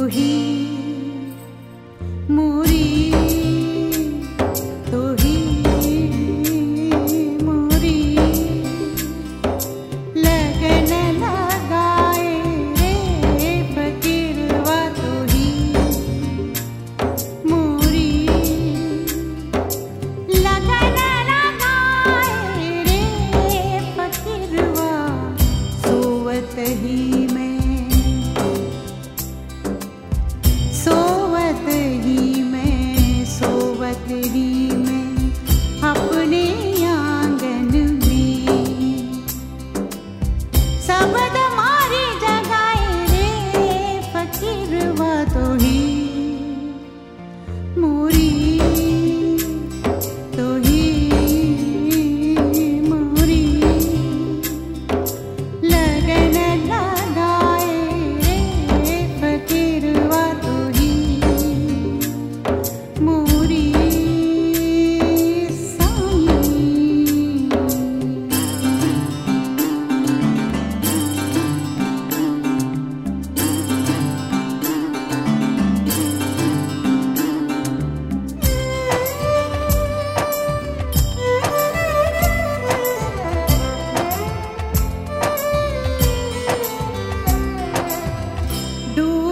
he do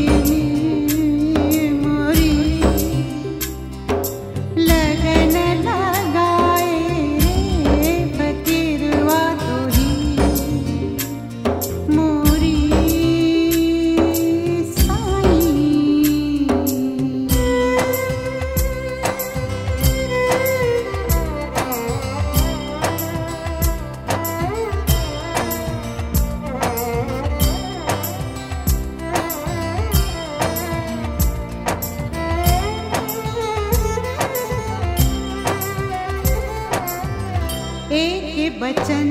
you. एक बचन बचन नहीं